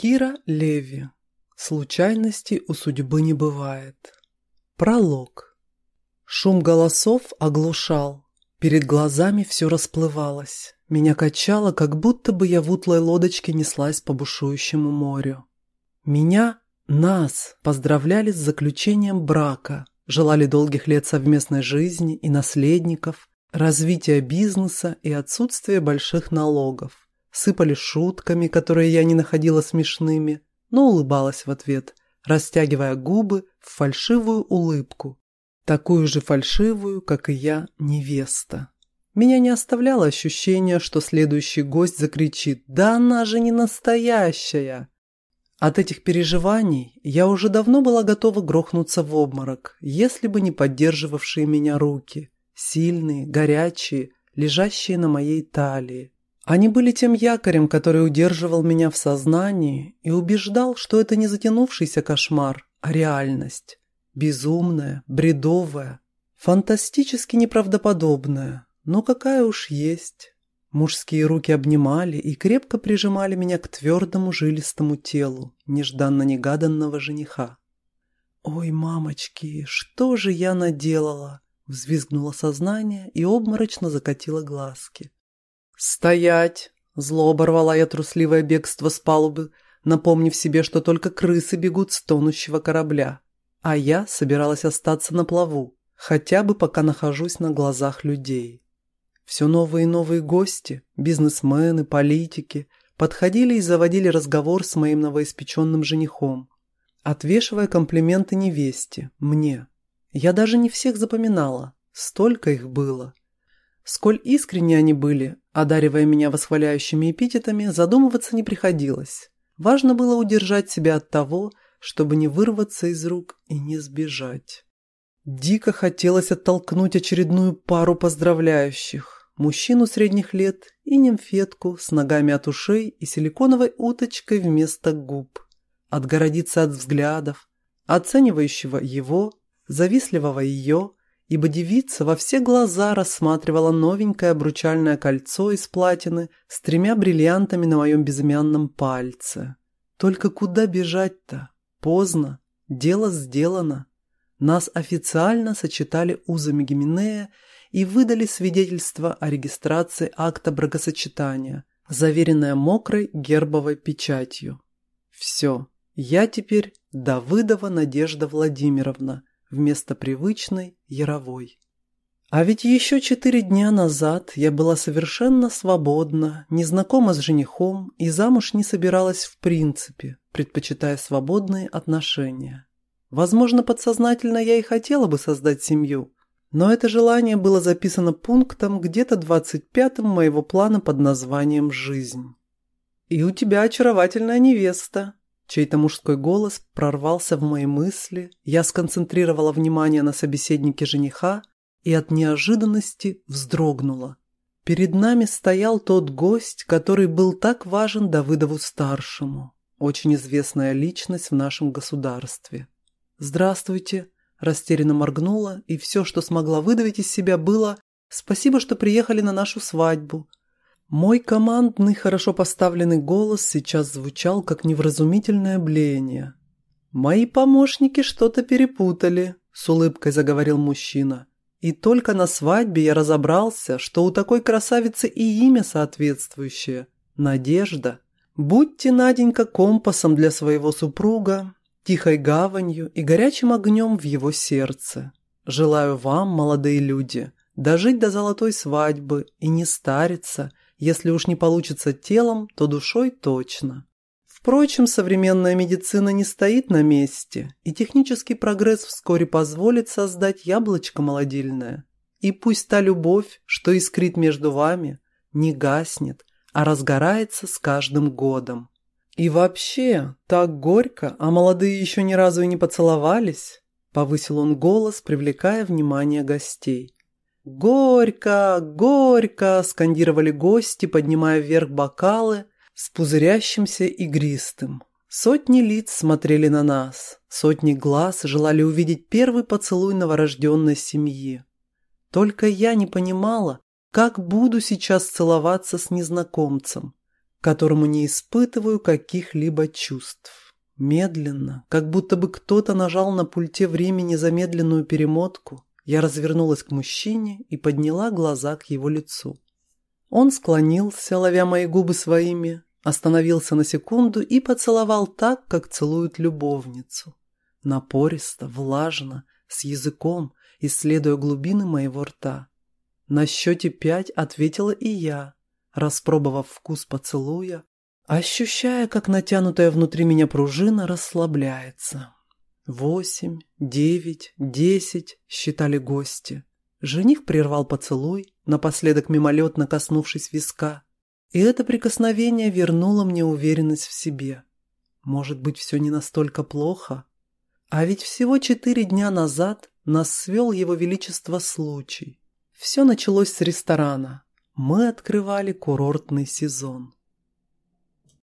Кира Леви. Случайностей у судьбы не бывает. Пролог. Шум голосов оглушал. Перед глазами все расплывалось. Меня качало, как будто бы я в утлой лодочке неслась по бушующему морю. Меня, нас, поздравляли с заключением брака, желали долгих лет совместной жизни и наследников, развития бизнеса и отсутствия больших налогов сыпали шутками, которые я не находила смешными, но улыбалась в ответ, растягивая губы в фальшивую улыбку, такую же фальшивую, как и я, невеста. Меня не оставляло ощущение, что следующий гость закричит «Да она же не настоящая!». От этих переживаний я уже давно была готова грохнуться в обморок, если бы не поддерживавшие меня руки, сильные, горячие, лежащие на моей талии. Они были тем якорем, который удерживал меня в сознании и убеждал, что это не затянувшийся кошмар, а реальность. Безумная, бредовая, фантастически неправдоподобная, но какая уж есть. Мужские руки обнимали и крепко прижимали меня к твердому жилистому телу нежданно-негаданного жениха. «Ой, мамочки, что же я наделала?» Взвизгнуло сознание и обморочно закатило глазки. «Стоять!» – зло оборвала я трусливое бегство с палубы, напомнив себе, что только крысы бегут с тонущего корабля. А я собиралась остаться на плаву, хотя бы пока нахожусь на глазах людей. Все новые и новые гости, бизнесмены, политики, подходили и заводили разговор с моим новоиспеченным женихом, отвешивая комплименты невесте, мне. Я даже не всех запоминала, столько их было. Сколь искренне они были, одаривая меня восхваляющими эпитетами, задумываться не приходилось. Важно было удержать себя от того, чтобы не вырваться из рук и не сбежать. Дико хотелось оттолкнуть очередную пару поздравляющих. Мужчину средних лет и нимфетку с ногами от ушей и силиконовой уточкой вместо губ. Отгородиться от взглядов, оценивающего его, завистливого ее, ибо девица во все глаза рассматривала новенькое обручальное кольцо из платины с тремя бриллиантами на моем безымянном пальце. Только куда бежать-то? Поздно. Дело сделано. Нас официально сочетали узами Гименея и выдали свидетельство о регистрации акта бракосочетания, заверенное мокрой гербовой печатью. Все. Я теперь Давыдова Надежда Владимировна, вместо привычной Яровой. А ведь еще четыре дня назад я была совершенно свободна, незнакома с женихом и замуж не собиралась в принципе, предпочитая свободные отношения. Возможно, подсознательно я и хотела бы создать семью, но это желание было записано пунктом где-то двадцать пятым моего плана под названием «Жизнь». «И у тебя очаровательная невеста», Чей-то мужской голос прорвался в мои мысли, я сконцентрировала внимание на собеседнике жениха и от неожиданности вздрогнула. Перед нами стоял тот гость, который был так важен Давыдову-старшему, очень известная личность в нашем государстве. «Здравствуйте», – растерянно моргнула, и все, что смогла выдавить из себя, было «Спасибо, что приехали на нашу свадьбу. Мой командный, хорошо поставленный голос сейчас звучал, как невразумительное блеяние. «Мои помощники что-то перепутали», – с улыбкой заговорил мужчина. «И только на свадьбе я разобрался, что у такой красавицы и имя соответствующее – Надежда. Будьте, Наденька, компасом для своего супруга, тихой гаванью и горячим огнем в его сердце. Желаю вам, молодые люди, дожить до золотой свадьбы и не стариться – если уж не получится телом, то душой точно. Впрочем, современная медицина не стоит на месте, и технический прогресс вскоре позволит создать яблочко молодильное. И пусть та любовь, что искрит между вами, не гаснет, а разгорается с каждым годом. И вообще, так горько, а молодые еще ни разу и не поцеловались, повысил он голос, привлекая внимание гостей. «Горько! Горько!» – скандировали гости, поднимая вверх бокалы с пузырящимся игристым. Сотни лиц смотрели на нас, сотни глаз желали увидеть первый поцелуй новорожденной семьи. Только я не понимала, как буду сейчас целоваться с незнакомцем. которому не испытываю каких-либо чувств. Медленно, как будто бы кто-то нажал на пульте времени замедленную перемотку, я развернулась к мужчине и подняла глаза к его лицу. Он склонился, ловя мои губы своими, остановился на секунду и поцеловал так, как целуют любовницу. Напористо, влажно, с языком, исследуя глубины моего рта. На счете пять ответила и я, распробовав вкус поцелуя, ощущая, как натянутая внутри меня пружина расслабляется. Восемь, девять, десять, считали гости. Жених прервал поцелуй, напоследок мимолетно коснувшись виска. И это прикосновение вернуло мне уверенность в себе. Может быть, все не настолько плохо? А ведь всего четыре дня назад нас свел его величество случай. Все началось с ресторана. Мы открывали курортный сезон.